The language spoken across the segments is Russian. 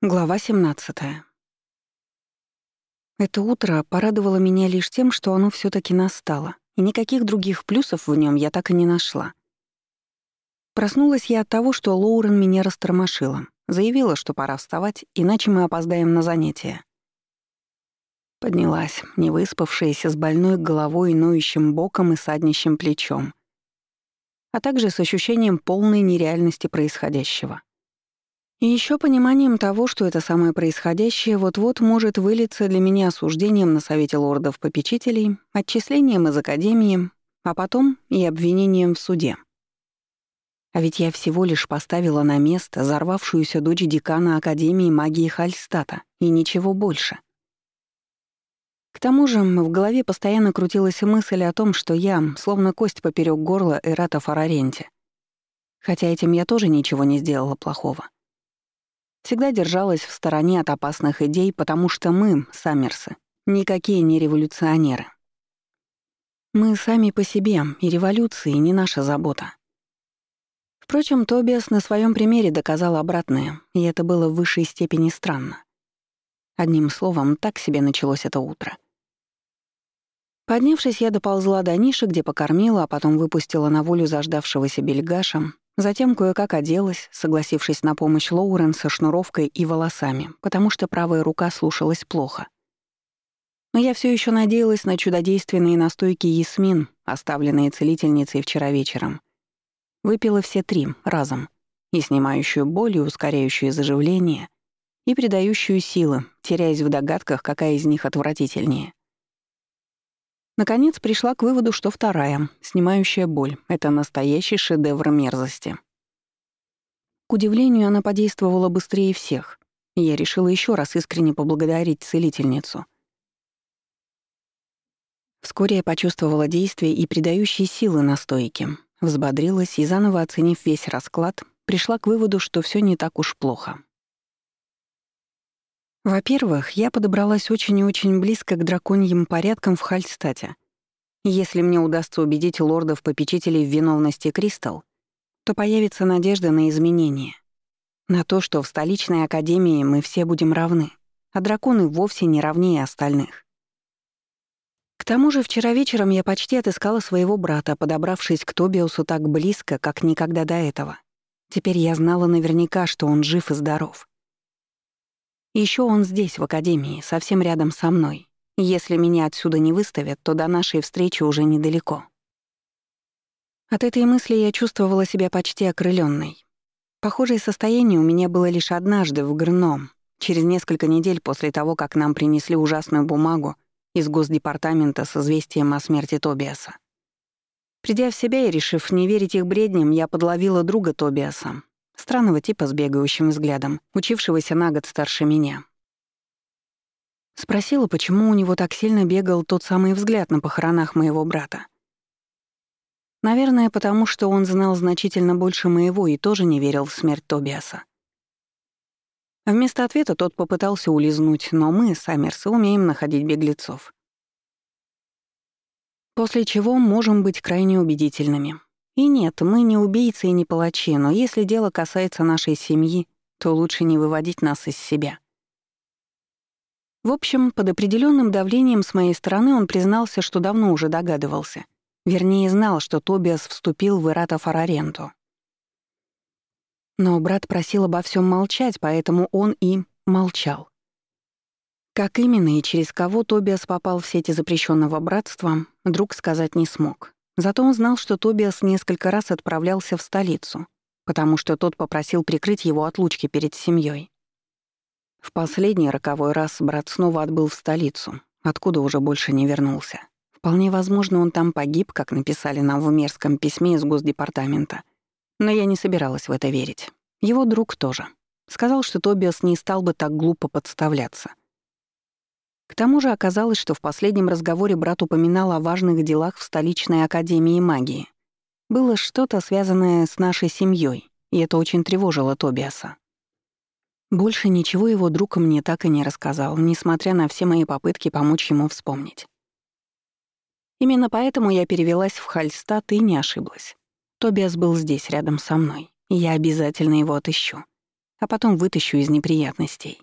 Глава 17. Это утро порадовало меня лишь тем, что оно все таки настало, и никаких других плюсов в нем я так и не нашла. Проснулась я от того, что Лоурен меня растормошила, заявила, что пора вставать, иначе мы опоздаем на занятия. Поднялась, не выспавшаяся, с больной головой, ноющим боком и саднищим плечом, а также с ощущением полной нереальности происходящего. И еще пониманием того, что это самое происходящее вот-вот может вылиться для меня осуждением на Совете лордов-попечителей, отчислением из Академии, а потом и обвинением в суде. А ведь я всего лишь поставила на место взорвавшуюся дочь декана Академии магии Хальстата, и ничего больше. К тому же в голове постоянно крутилась мысль о том, что я, словно кость поперек горла Эрата Фараренте. Хотя этим я тоже ничего не сделала плохого. Всегда держалась в стороне от опасных идей, потому что мы, саммерсы, никакие не революционеры. Мы сами по себе, и революции не наша забота. Впрочем, Тобиас на своем примере доказал обратное, и это было в высшей степени странно. Одним словом, так себе началось это утро. Поднявшись, я доползла до ниши, где покормила, а потом выпустила на волю заждавшегося бельгаша, Затем кое-как оделась, согласившись на помощь Лоурен со шнуровкой и волосами, потому что правая рука слушалась плохо. Но я все еще надеялась на чудодейственные настойки ясмин, оставленные целительницей вчера вечером. Выпила все три разом, и снимающую боль, и ускоряющую заживление, и придающую силы, теряясь в догадках, какая из них отвратительнее. Наконец пришла к выводу, что вторая, снимающая боль, — это настоящий шедевр мерзости. К удивлению, она подействовала быстрее всех, и я решила еще раз искренне поблагодарить целительницу. Вскоре я почувствовала действие и придающие силы настойки, взбодрилась и, заново оценив весь расклад, пришла к выводу, что все не так уж плохо. Во-первых, я подобралась очень и очень близко к драконьим порядкам в Хальстате. Если мне удастся убедить лордов-попечителей в виновности Кристал, то появится надежда на изменения. На то, что в столичной академии мы все будем равны, а драконы вовсе не равнее остальных. К тому же вчера вечером я почти отыскала своего брата, подобравшись к Тобиусу так близко, как никогда до этого. Теперь я знала наверняка, что он жив и здоров. Еще он здесь, в академии, совсем рядом со мной. Если меня отсюда не выставят, то до нашей встречи уже недалеко. От этой мысли я чувствовала себя почти окрыленной. Похожее состояние у меня было лишь однажды в Грном, через несколько недель после того, как нам принесли ужасную бумагу из Госдепартамента с известием о смерти Тобиаса. Придя в себя и решив не верить их бредням, я подловила друга Тобиаса, Странного типа с бегающим взглядом, учившегося на год старше меня. Спросила, почему у него так сильно бегал тот самый взгляд на похоронах моего брата. Наверное, потому что он знал значительно больше моего и тоже не верил в смерть Тобиаса. Вместо ответа тот попытался улизнуть, но мы, Саммерсы, умеем находить беглецов. После чего можем быть крайне убедительными. И нет, мы не убийцы и не палачи, но если дело касается нашей семьи, то лучше не выводить нас из себя. В общем, под определенным давлением с моей стороны он признался, что давно уже догадывался. Вернее, знал, что Тобиас вступил в Ирата Фараренту. Но брат просил обо всем молчать, поэтому он и молчал. Как именно и через кого Тобиас попал в сети запрещенного братства, друг сказать не смог. Зато он знал, что Тобиас несколько раз отправлялся в столицу, потому что тот попросил прикрыть его отлучки перед семьей. В последний роковой раз брат снова отбыл в столицу, откуда уже больше не вернулся. Вполне возможно, он там погиб, как написали нам в мерзком письме из Госдепартамента. Но я не собиралась в это верить. Его друг тоже. Сказал, что Тобиас не стал бы так глупо подставляться. Тому же оказалось, что в последнем разговоре брат упоминал о важных делах в столичной академии магии. Было что-то связанное с нашей семьей, и это очень тревожило Тобиаса. Больше ничего его друг мне так и не рассказал, несмотря на все мои попытки помочь ему вспомнить. Именно поэтому я перевелась в Хальстад и не ошиблась. Тобиас был здесь, рядом со мной, и я обязательно его отыщу. а потом вытащу из неприятностей.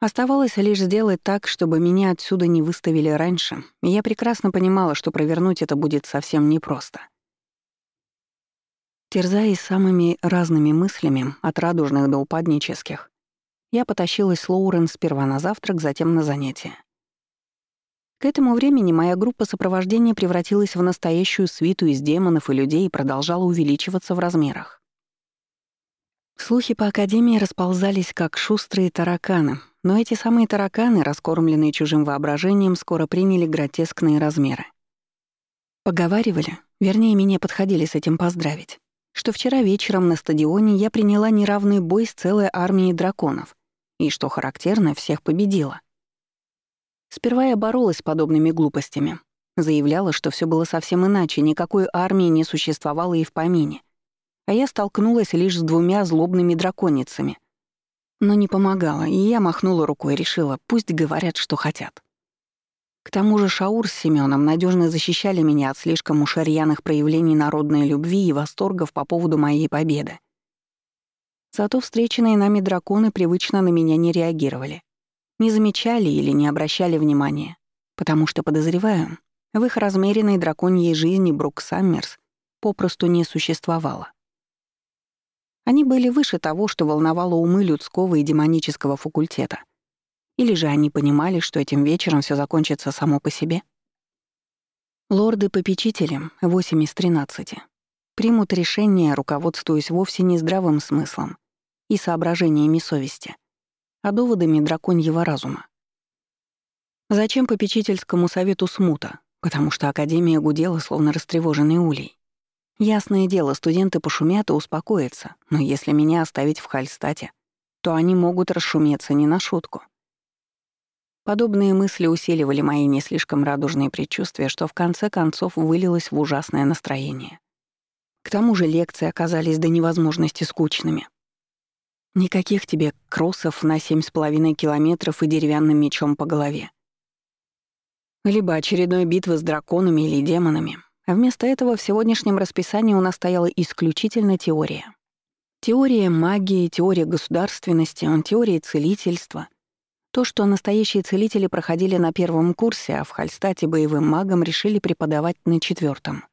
Оставалось лишь сделать так, чтобы меня отсюда не выставили раньше, и я прекрасно понимала, что провернуть это будет совсем непросто. Терзаясь самыми разными мыслями, от радужных до упаднических, я потащилась с Лоурен сперва на завтрак, затем на занятия. К этому времени моя группа сопровождения превратилась в настоящую свиту из демонов и людей и продолжала увеличиваться в размерах. Слухи по Академии расползались, как шустрые тараканы, но эти самые тараканы, раскормленные чужим воображением, скоро приняли гротескные размеры. Поговаривали, вернее, меня подходили с этим поздравить, что вчера вечером на стадионе я приняла неравный бой с целой армией драконов, и, что характерно, всех победила. Сперва я боролась с подобными глупостями, заявляла, что все было совсем иначе, никакой армии не существовало и в помине, а я столкнулась лишь с двумя злобными драконицами — но не помогало, и я махнула рукой и решила, пусть говорят, что хотят. К тому же Шаур с Семеном надежно защищали меня от слишком уж рьяных проявлений народной любви и восторгов по поводу моей победы. Зато встреченные нами драконы привычно на меня не реагировали. Не замечали или не обращали внимания, потому что, подозреваю, в их размеренной драконьей жизни Брук Саммерс попросту не существовало. Они были выше того, что волновало умы людского и демонического факультета. Или же они понимали, что этим вечером все закончится само по себе? Лорды-попечители, 8 из 13, примут решение, руководствуясь вовсе не здравым смыслом и соображениями совести, а доводами драконьего разума. Зачем попечительскому совету смута? Потому что Академия гудела, словно растревоженный улей. Ясное дело, студенты пошумят и успокоятся, но если меня оставить в Хальстате, то они могут расшуметься не на шутку. Подобные мысли усиливали мои не слишком радужные предчувствия, что в конце концов вылилось в ужасное настроение. К тому же лекции оказались до невозможности скучными. Никаких тебе кроссов на семь с половиной километров и деревянным мечом по голове. Либо очередной битвы с драконами или демонами, вместо этого в сегодняшнем расписании у нас стояла исключительно теория. Теория магии, теория государственности, теория целительства. То, что настоящие целители проходили на первом курсе, а в Хальстате боевым магам решили преподавать на четвертом.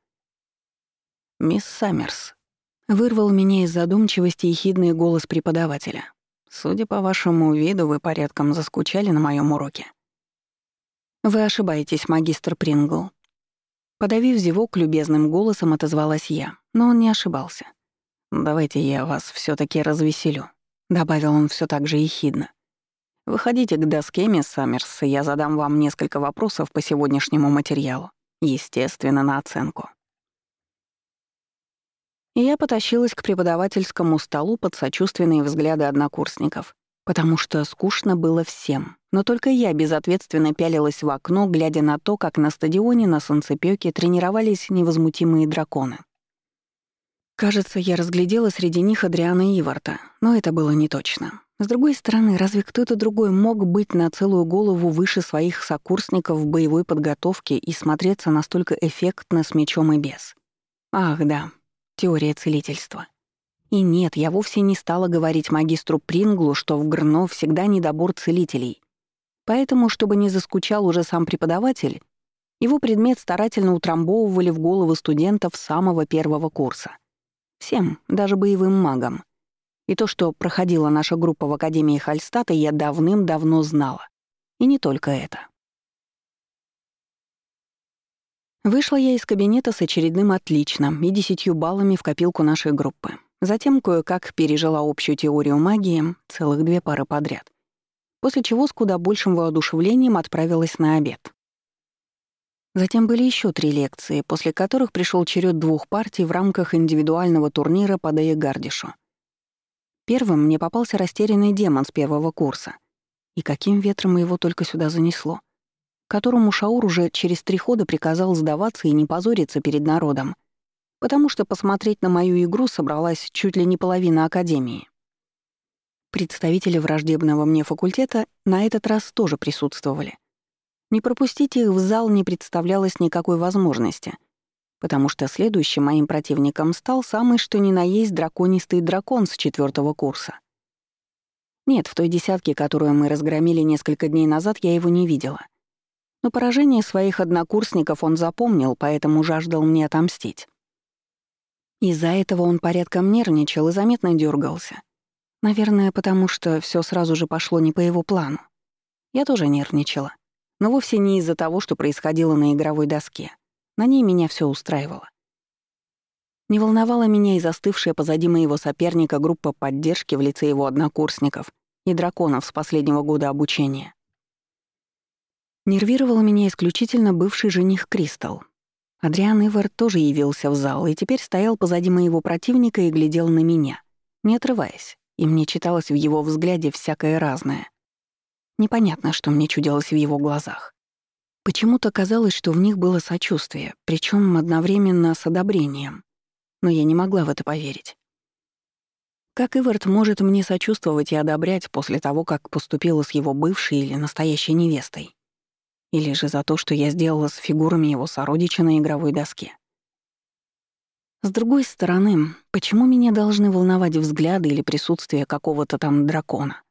«Мисс Саммерс», — вырвал меня из задумчивости ехидный голос преподавателя. «Судя по вашему виду, вы порядком заскучали на моем уроке». «Вы ошибаетесь, магистр Прингл», Подавив зевок, любезным голосом отозвалась я, но он не ошибался. «Давайте я вас все таки развеселю», — добавил он все так же ехидно. «Выходите к доске, мисс Саммерс, и я задам вам несколько вопросов по сегодняшнему материалу, естественно, на оценку». И я потащилась к преподавательскому столу под сочувственные взгляды однокурсников, потому что скучно было всем. Но только я безответственно пялилась в окно, глядя на то, как на стадионе на солнцепёке тренировались невозмутимые драконы. Кажется, я разглядела среди них Адриана Иварта, но это было не точно. С другой стороны, разве кто-то другой мог быть на целую голову выше своих сокурсников в боевой подготовке и смотреться настолько эффектно с мечом и без? Ах, да, теория целительства. И нет, я вовсе не стала говорить магистру Принглу, что в Грно всегда недобор целителей, Поэтому, чтобы не заскучал уже сам преподаватель, его предмет старательно утрамбовывали в головы студентов самого первого курса. Всем, даже боевым магам. И то, что проходила наша группа в Академии Хальстата, я давным-давно знала. И не только это. Вышла я из кабинета с очередным «отличным» и десятью баллами в копилку нашей группы. Затем кое-как пережила общую теорию магии, целых две пары подряд после чего с куда большим воодушевлением отправилась на обед. Затем были еще три лекции, после которых пришел черед двух партий в рамках индивидуального турнира по Дея Гардишу. Первым мне попался растерянный демон с первого курса. И каким ветром его только сюда занесло. Которому Шаур уже через три хода приказал сдаваться и не позориться перед народом, потому что посмотреть на мою игру собралась чуть ли не половина Академии. Представители враждебного мне факультета на этот раз тоже присутствовали. Не пропустить их в зал не представлялось никакой возможности. потому что следующим моим противником стал самый что ни на есть драконистый дракон с четвертого курса. Нет, в той десятке, которую мы разгромили несколько дней назад, я его не видела. Но поражение своих однокурсников он запомнил, поэтому жаждал мне отомстить. Из-за этого он порядком нервничал и заметно дергался. Наверное, потому что все сразу же пошло не по его плану. Я тоже нервничала. Но вовсе не из-за того, что происходило на игровой доске. На ней меня все устраивало. Не волновала меня и застывшая позади моего соперника группа поддержки в лице его однокурсников и драконов с последнего года обучения. Нервировал меня исключительно бывший жених Кристал. Адриан Ивар тоже явился в зал и теперь стоял позади моего противника и глядел на меня, не отрываясь, и мне читалось в его взгляде всякое разное. Непонятно, что мне чудилось в его глазах. Почему-то казалось, что в них было сочувствие, причем одновременно с одобрением. Но я не могла в это поверить. Как Ивард может мне сочувствовать и одобрять после того, как поступила с его бывшей или настоящей невестой? Или же за то, что я сделала с фигурами его сородича на игровой доске? С другой стороны, почему меня должны волновать взгляды или присутствие какого-то там дракона?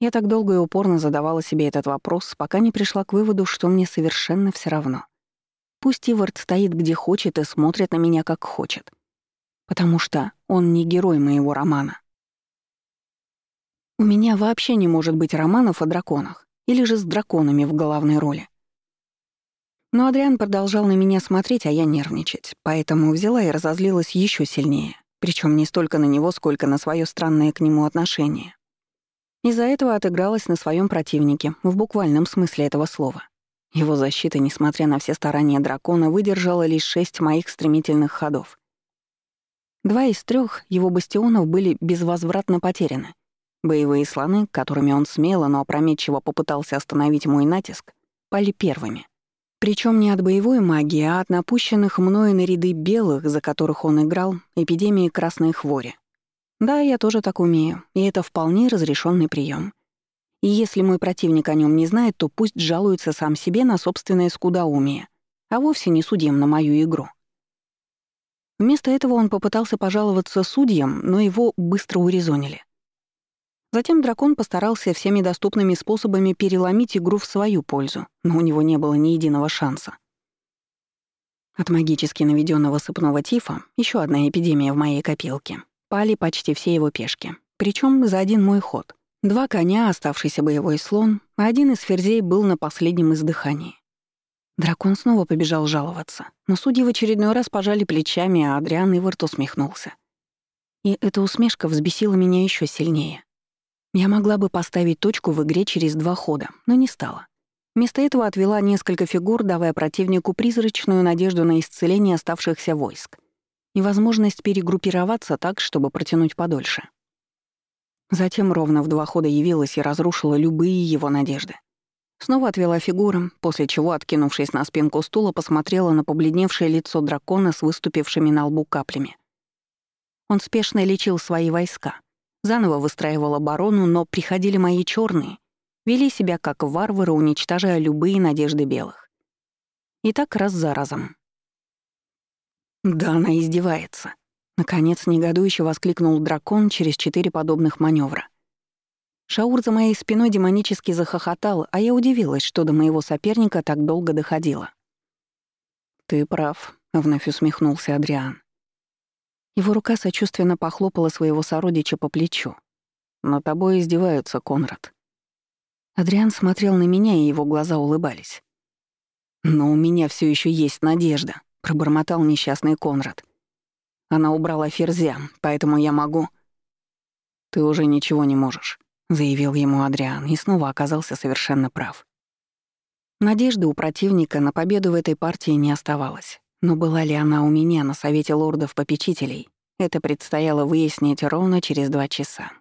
Я так долго и упорно задавала себе этот вопрос, пока не пришла к выводу, что мне совершенно все равно. Пусть Ивард стоит где хочет и смотрит на меня как хочет. Потому что он не герой моего романа. У меня вообще не может быть романов о драконах, или же с драконами в главной роли. Но Адриан продолжал на меня смотреть, а я нервничать, поэтому взяла и разозлилась еще сильнее, причем не столько на него, сколько на свое странное к нему отношение. Из-за этого отыгралась на своем противнике, в буквальном смысле этого слова. Его защита, несмотря на все старания дракона, выдержала лишь шесть моих стремительных ходов. Два из трех его бастионов были безвозвратно потеряны. Боевые слоны, которыми он смело, но опрометчиво попытался остановить мой натиск, пали первыми. Причем не от боевой магии, а от напущенных мною на ряды белых, за которых он играл, эпидемии красной хвори. Да, я тоже так умею, и это вполне разрешенный прием. И если мой противник о нем не знает, то пусть жалуется сам себе на собственное скудоумие, а вовсе не судьям на мою игру. Вместо этого он попытался пожаловаться судьям, но его быстро урезонили. Затем дракон постарался всеми доступными способами переломить игру в свою пользу, но у него не было ни единого шанса. От магически наведенного сыпного тифа, еще одна эпидемия в моей копилке, пали почти все его пешки. Причем за один мой ход. Два коня, оставшийся боевой слон, а один из ферзей был на последнем издыхании. Дракон снова побежал жаловаться, но судьи в очередной раз пожали плечами, а Адриан Ивард усмехнулся. И эта усмешка взбесила меня еще сильнее. Я могла бы поставить точку в игре через два хода, но не стала. Вместо этого отвела несколько фигур, давая противнику призрачную надежду на исцеление оставшихся войск и возможность перегруппироваться так, чтобы протянуть подольше. Затем ровно в два хода явилась и разрушила любые его надежды. Снова отвела фигуру, после чего, откинувшись на спинку стула, посмотрела на побледневшее лицо дракона с выступившими на лбу каплями. Он спешно лечил свои войска, заново выстраивал оборону, но приходили мои черные, вели себя как варвары, уничтожая любые надежды белых. И так раз за разом. Да она издевается. Наконец, негодующе воскликнул дракон через четыре подобных маневра. Шаур за моей спиной демонически захохотал, а я удивилась, что до моего соперника так долго доходило. «Ты прав», — вновь усмехнулся Адриан. Его рука сочувственно похлопала своего сородича по плечу. «На тобой издеваются, Конрад». Адриан смотрел на меня, и его глаза улыбались. «Но у меня все еще есть надежда», пробормотал несчастный Конрад. Она убрала ферзя, поэтому я могу... Ты уже ничего не можешь, заявил ему Адриан и снова оказался совершенно прав. Надежды у противника на победу в этой партии не оставалось. Но была ли она у меня на совете лордов-попечителей, это предстояло выяснить ровно через два часа.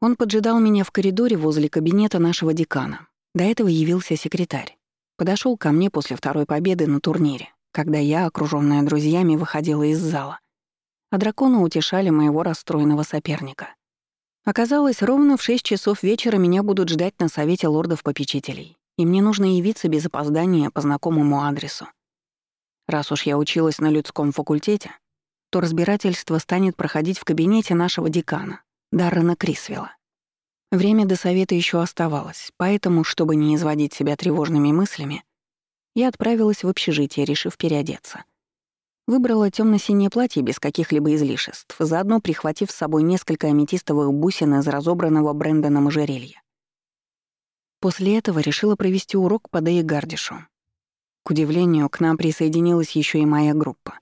Он поджидал меня в коридоре возле кабинета нашего декана. До этого явился секретарь. Подошел ко мне после второй победы на турнире, когда я, окружённая друзьями, выходила из зала. А драконы утешали моего расстроенного соперника. Оказалось, ровно в шесть часов вечера меня будут ждать на совете лордов-попечителей. И мне нужно явиться без опоздания по знакомому адресу. Раз уж я училась на людском факультете, то разбирательство станет проходить в кабинете нашего декана, Даррена Крисвелла. Время до совета еще оставалось, поэтому, чтобы не изводить себя тревожными мыслями, я отправилась в общежитие, решив переодеться. Выбрала темно синее платье без каких-либо излишеств, заодно прихватив с собой несколько аметистовых бусин из разобранного Брэндоном ожерелья. После этого решила провести урок по Дэи Гардишу. К удивлению, к нам присоединилась еще и моя группа.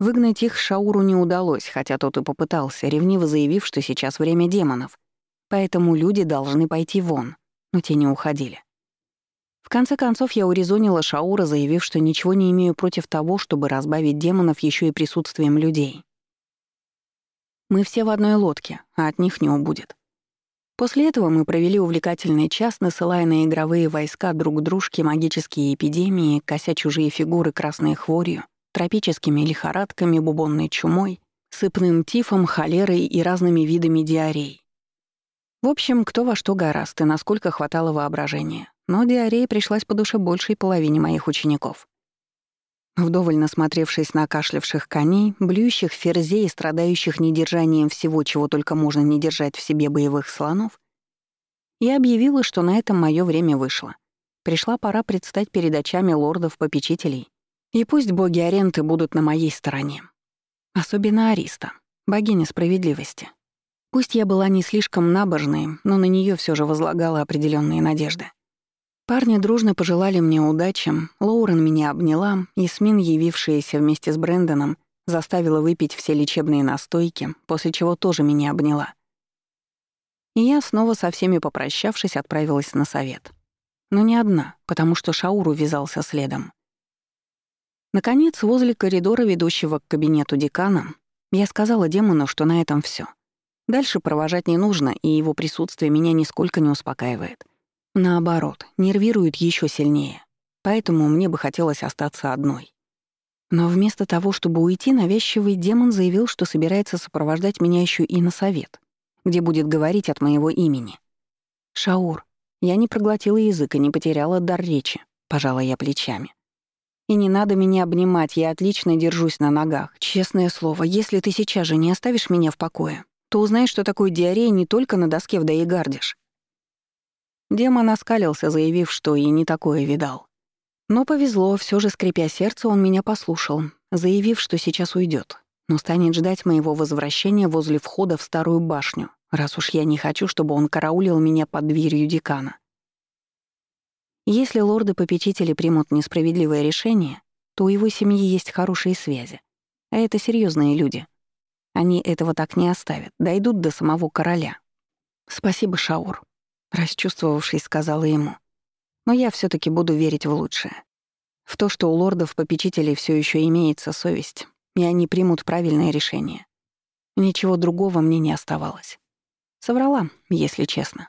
Выгнать их Шауру не удалось, хотя тот и попытался, ревниво заявив, что сейчас время демонов, поэтому люди должны пойти вон, но те не уходили. В конце концов, я урезонила Шаура, заявив, что ничего не имею против того, чтобы разбавить демонов еще и присутствием людей. Мы все в одной лодке, а от них не убудет. После этого мы провели увлекательный час, насылая на игровые войска друг дружке магические эпидемии, кося чужие фигуры красной хворью, тропическими лихорадками, бубонной чумой, сыпным тифом, холерой и разными видами диарей. В общем, кто во что гораст и насколько хватало воображения но диарея пришлась по душе большей половине моих учеников. Вдоволь насмотревшись на кашлявших коней, блюющих ферзей и страдающих недержанием всего, чего только можно не держать в себе боевых слонов, я объявила, что на этом мое время вышло. Пришла пора предстать перед очами лордов-попечителей, и пусть боги Аренты будут на моей стороне. Особенно Ариста, богиня справедливости. Пусть я была не слишком набожной, но на нее все же возлагала определенные надежды. Парни дружно пожелали мне удачи, Лоурен меня обняла, Ясмин, явившаяся вместе с Брэндоном, заставила выпить все лечебные настойки, после чего тоже меня обняла. И я, снова со всеми попрощавшись, отправилась на совет. Но не одна, потому что Шауру вязался следом. Наконец, возле коридора, ведущего к кабинету декана, я сказала демону, что на этом все. Дальше провожать не нужно, и его присутствие меня нисколько не успокаивает — Наоборот, нервирует еще сильнее. Поэтому мне бы хотелось остаться одной. Но вместо того, чтобы уйти, навязчивый демон заявил, что собирается сопровождать меня еще и на совет, где будет говорить от моего имени. «Шаур, я не проглотила язык и не потеряла дар речи», — пожала я плечами. «И не надо меня обнимать, я отлично держусь на ногах. Честное слово, если ты сейчас же не оставишь меня в покое, то узнаешь, что такое диарея не только на доске в Даегардиш. Демон оскалился, заявив, что и не такое видал. Но повезло, все же, скрипя сердце, он меня послушал, заявив, что сейчас уйдет, но станет ждать моего возвращения возле входа в старую башню, раз уж я не хочу, чтобы он караулил меня под дверью декана. Если лорды-попечители примут несправедливое решение, то у его семьи есть хорошие связи. А это серьезные люди. Они этого так не оставят, дойдут до самого короля. Спасибо, Шаур. Расчувствовавшись, сказала ему. Но я все таки буду верить в лучшее. В то, что у лордов-попечителей все еще имеется совесть, и они примут правильное решение. Ничего другого мне не оставалось. Соврала, если честно.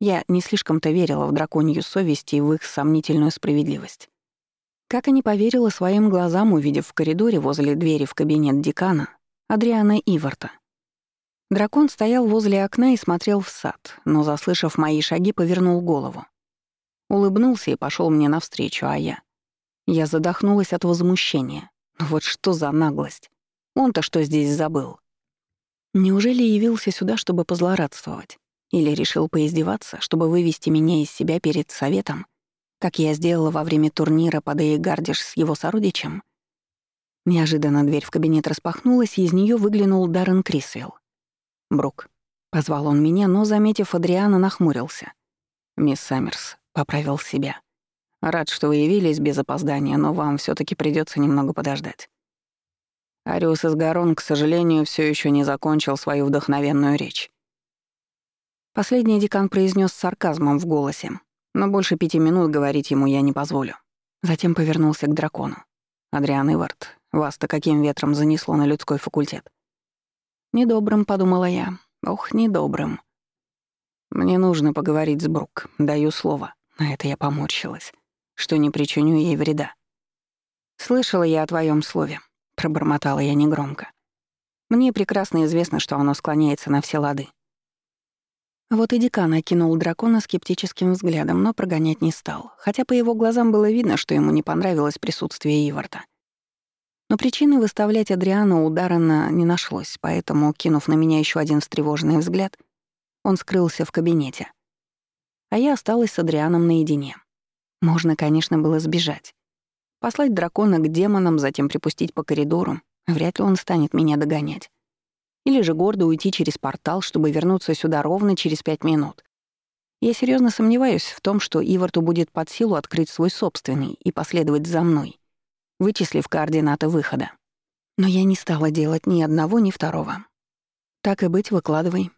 Я не слишком-то верила в драконью совесть и в их сомнительную справедливость. Как и не поверила своим глазам, увидев в коридоре возле двери в кабинет декана Адриана Иварта. Дракон стоял возле окна и смотрел в сад, но, заслышав мои шаги, повернул голову. Улыбнулся и пошел мне навстречу, а я... Я задохнулась от возмущения. Вот что за наглость. Он-то что здесь забыл? Неужели явился сюда, чтобы позлорадствовать? Или решил поиздеваться, чтобы вывести меня из себя перед советом, как я сделала во время турнира под Эйгардиш с его сородичем? Неожиданно дверь в кабинет распахнулась, и из нее выглянул Даррен Крисвелл. «Брук». Позвал он меня, но, заметив Адриана, нахмурился. «Мисс Саммерс», — поправил себя. «Рад, что вы явились без опоздания, но вам все таки придется немного подождать». Ариус из Гарон, к сожалению, все еще не закончил свою вдохновенную речь. Последний декан произнес с сарказмом в голосе, но больше пяти минут говорить ему я не позволю. Затем повернулся к дракону. «Адриан Ивард, вас-то каким ветром занесло на людской факультет?» Недобрым, подумала я. Ох, недобрым. Мне нужно поговорить с Брук, даю слово. На это я поморщилась, что не причиню ей вреда. «Слышала я о твоем слове», — пробормотала я негромко. «Мне прекрасно известно, что оно склоняется на все лады». Вот и декан окинул дракона скептическим взглядом, но прогонять не стал, хотя по его глазам было видно, что ему не понравилось присутствие Иварта. Но причины выставлять Адриана у Даррена не нашлось, поэтому, кинув на меня еще один встревоженный взгляд, он скрылся в кабинете. А я осталась с Адрианом наедине. Можно, конечно, было сбежать. Послать дракона к демонам, затем припустить по коридору. Вряд ли он станет меня догонять. Или же гордо уйти через портал, чтобы вернуться сюда ровно через пять минут. Я серьезно сомневаюсь в том, что Иварту будет под силу открыть свой собственный и последовать за мной, вычислив координаты выхода. Но я не стала делать ни одного, ни второго. «Так и быть, выкладывай»,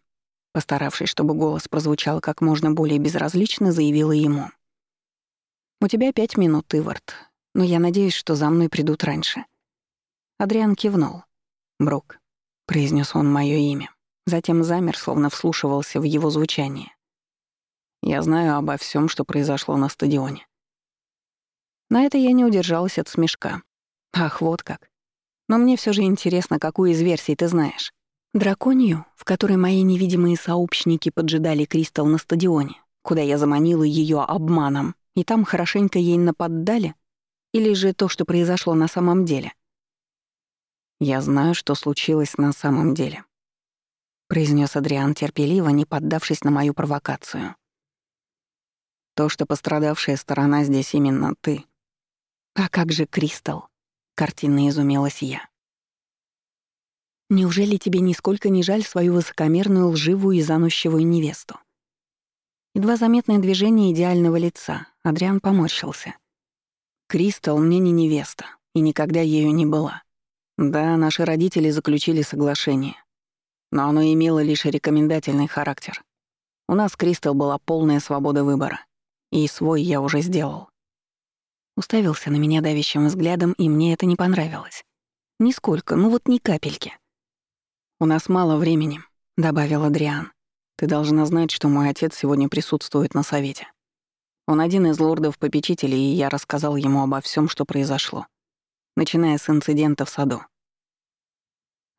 постаравшись, чтобы голос прозвучал как можно более безразлично, заявила ему. «У тебя пять минут, Ивард, но я надеюсь, что за мной придут раньше». Адриан кивнул. «Брук, произнес он мое имя. Затем замер, словно вслушивался в его звучание. Я знаю обо всем, что произошло на стадионе. На это я не удержалась от смешка. Ах, вот как. Но мне все же интересно, какую из версий ты знаешь. Драконию, в которой мои невидимые сообщники поджидали Кристал на стадионе, куда я заманила ее обманом, и там хорошенько ей наподдали? Или же то, что произошло на самом деле? «Я знаю, что случилось на самом деле», — произнес Адриан терпеливо, не поддавшись на мою провокацию. «То, что пострадавшая сторона здесь именно ты». «А как же Кристал?» — картинно изумилась я. «Неужели тебе нисколько не жаль свою высокомерную, лживую и заносчивую невесту?» Едва заметное движение идеального лица. Адриан поморщился. «Кристал мне не невеста, и никогда ею не была. Да, наши родители заключили соглашение. Но оно имело лишь рекомендательный характер. У нас, Кристал, была полная свобода выбора. И свой я уже сделал. Уставился на меня давящим взглядом, и мне это не понравилось. Нисколько, ну вот ни капельки. «У нас мало времени», — добавил Адриан. «Ты должна знать, что мой отец сегодня присутствует на совете. Он один из лордов-попечителей, и я рассказал ему обо всем, что произошло, начиная с инцидента в саду.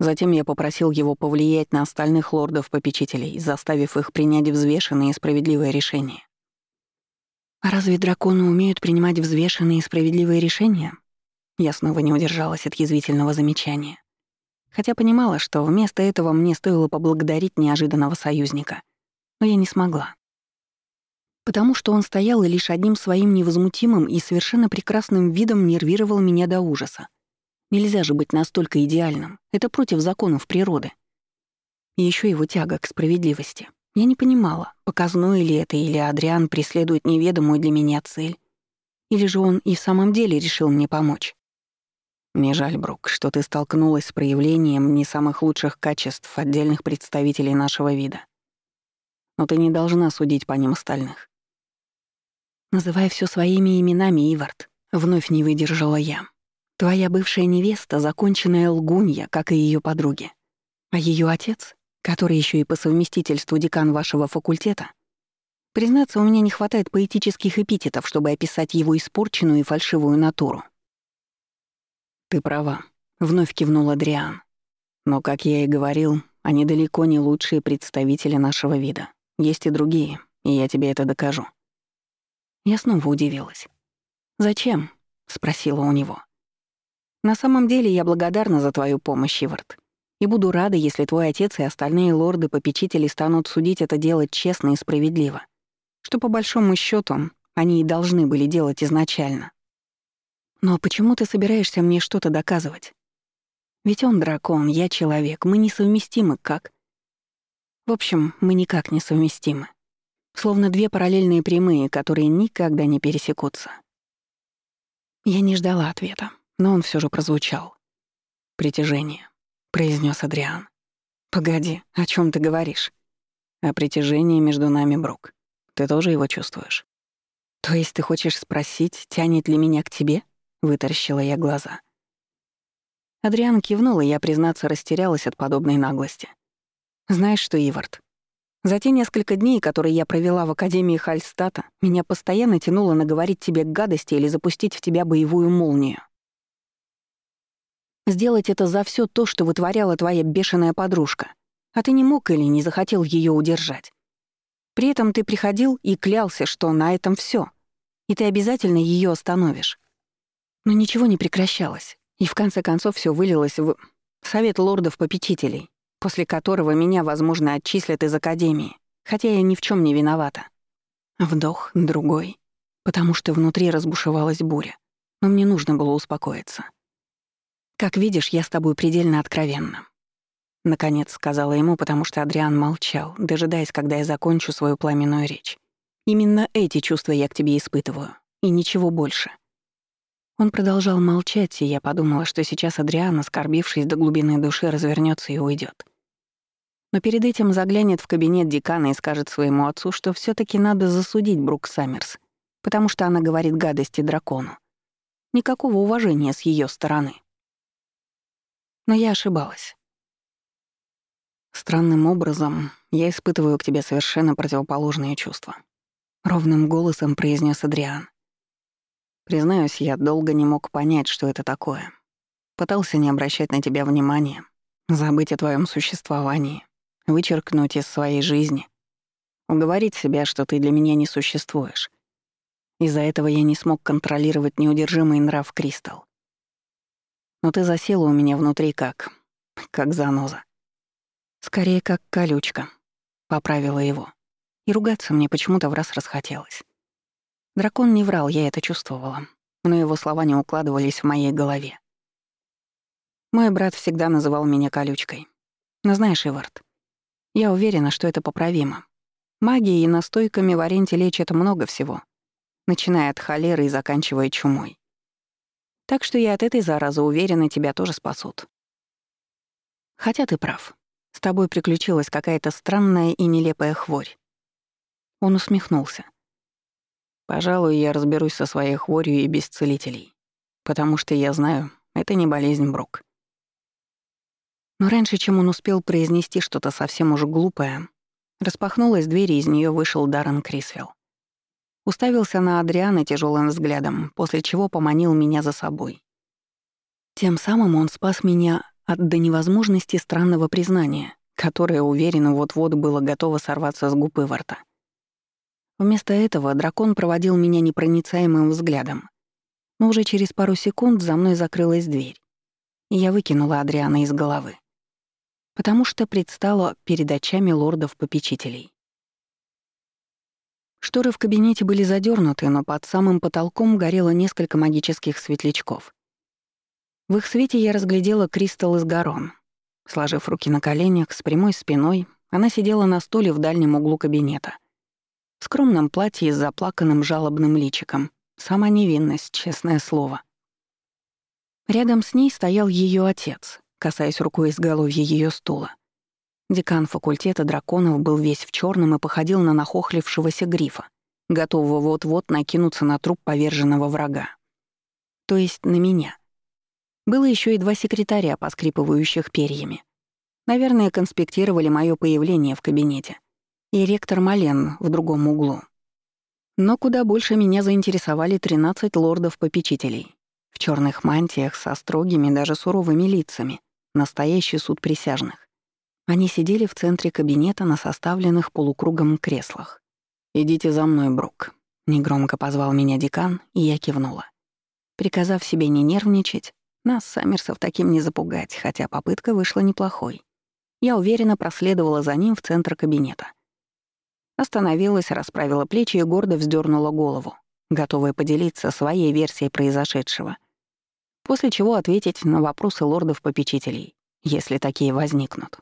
Затем я попросил его повлиять на остальных лордов-попечителей, заставив их принять взвешенное и справедливое решение. «А разве драконы умеют принимать взвешенные и справедливые решения?» Я снова не удержалась от язвительного замечания. Хотя понимала, что вместо этого мне стоило поблагодарить неожиданного союзника. Но я не смогла. Потому что он стоял и лишь одним своим невозмутимым и совершенно прекрасным видом нервировал меня до ужаса. Нельзя же быть настолько идеальным. Это против законов природы. И еще его тяга к справедливости. Я не понимала, показное ли это, или Адриан преследует неведомую для меня цель. Или же он и в самом деле решил мне помочь. Мне жаль, Брук, что ты столкнулась с проявлением не самых лучших качеств отдельных представителей нашего вида. Но ты не должна судить по ним остальных. Называя все своими именами, Ивард, вновь не выдержала я. Твоя бывшая невеста — законченная лгунья, как и ее подруги. А ее отец, который еще и по совместительству декан вашего факультета, признаться, у меня не хватает поэтических эпитетов, чтобы описать его испорченную и фальшивую натуру. «Ты права», — вновь кивнул Адриан. «Но, как я и говорил, они далеко не лучшие представители нашего вида. Есть и другие, и я тебе это докажу». Я снова удивилась. «Зачем?» — спросила у него. На самом деле я благодарна за твою помощь, Ивард. И буду рада, если твой отец и остальные лорды-попечители станут судить это дело честно и справедливо. Что по большому счету они и должны были делать изначально. Но почему ты собираешься мне что-то доказывать? Ведь он дракон, я человек, мы несовместимы, как? В общем, мы никак не совместимы. Словно две параллельные прямые, которые никогда не пересекутся. Я не ждала ответа но он все же прозвучал. «Притяжение», — произнес Адриан. «Погоди, о чем ты говоришь?» «О притяжении между нами, Брук. Ты тоже его чувствуешь?» «То есть ты хочешь спросить, тянет ли меня к тебе?» — вытаращила я глаза. Адриан кивнул, и я, признаться, растерялась от подобной наглости. «Знаешь что, Ивард, за те несколько дней, которые я провела в Академии Хальстата, меня постоянно тянуло наговорить тебе гадости или запустить в тебя боевую молнию. Сделать это за все то, что вытворяла твоя бешеная подружка. А ты не мог или не захотел ее удержать. При этом ты приходил и клялся, что на этом все, и ты обязательно ее остановишь. Но ничего не прекращалось, и в конце концов все вылилось в совет лордов-попечителей, после которого меня, возможно, отчислят из академии, хотя я ни в чем не виновата. Вдох, другой, потому что внутри разбушевалась буря, но мне нужно было успокоиться. Как видишь, я с тобой предельно откровенна. Наконец сказала ему, потому что Адриан молчал, дожидаясь, когда я закончу свою пламенную речь. Именно эти чувства я к тебе испытываю, и ничего больше. Он продолжал молчать, и я подумала, что сейчас Адриан, оскорбившись до глубины души, развернется и уйдет. Но перед этим заглянет в кабинет декана и скажет своему отцу, что все таки надо засудить Брук Саммерс, потому что она говорит гадости дракону. Никакого уважения с ее стороны. Но я ошибалась. Странным образом я испытываю к тебе совершенно противоположные чувства. Ровным голосом произнес Адриан. Признаюсь, я долго не мог понять, что это такое. Пытался не обращать на тебя внимания, забыть о твоем существовании, вычеркнуть из своей жизни, уговорить себя, что ты для меня не существуешь. Из-за этого я не смог контролировать неудержимый нрав Кристал. Но ты засела у меня внутри как... как заноза. Скорее, как колючка. Поправила его. И ругаться мне почему-то в раз расхотелось. Дракон не врал, я это чувствовала. Но его слова не укладывались в моей голове. Мой брат всегда называл меня колючкой. Но знаешь, Ивард, я уверена, что это поправимо. Магией и настойками в Аренте лечат много всего, начиная от холеры и заканчивая чумой. Так что я от этой заразы уверена, тебя тоже спасут. Хотя ты прав. С тобой приключилась какая-то странная и нелепая хворь. Он усмехнулся. Пожалуй, я разберусь со своей хворью и без целителей. Потому что я знаю, это не болезнь Брук. Но раньше, чем он успел произнести что-то совсем уж глупое, распахнулась дверь, и из нее вышел Даррен Крисвелл. Уставился на Адриана тяжелым взглядом, после чего поманил меня за собой. Тем самым он спас меня от до невозможности странного признания, которое, уверенно, вот-вот было готово сорваться с губ Иварта. Вместо этого дракон проводил меня непроницаемым взглядом. Но уже через пару секунд за мной закрылась дверь, и я выкинула Адриана из головы. Потому что предстала перед очами лордов-попечителей. Шторы в кабинете были задернуты, но под самым потолком горело несколько магических светлячков. В их свете я разглядела Кристалл из Гарон. Сложив руки на коленях, с прямой спиной, она сидела на стуле в дальнем углу кабинета. В скромном платье с заплаканным жалобным личиком. Сама невинность, честное слово. Рядом с ней стоял ее отец, касаясь рукой изголовья ее стула. Декан факультета драконов был весь в черном и походил на нахохлившегося грифа, готового вот-вот накинуться на труп поверженного врага. То есть на меня — было еще и два секретаря, поскрипывающих перьями. Наверное, конспектировали мое появление в кабинете. И ректор Мален в другом углу. Но куда больше меня заинтересовали 13 лордов-попечителей. В черных мантиях со строгими, даже суровыми лицами. Настоящий суд присяжных. Они сидели в центре кабинета на составленных полукругом креслах. «Идите за мной, Брук», — негромко позвал меня декан, и я кивнула. Приказав себе не нервничать, нас, Саммерсов, таким не запугать, хотя попытка вышла неплохой. Я уверенно проследовала за ним в центр кабинета. Остановилась, расправила плечи и гордо вздернула голову, готовая поделиться своей версией произошедшего. После чего ответить на вопросы лордов-попечителей, если такие возникнут.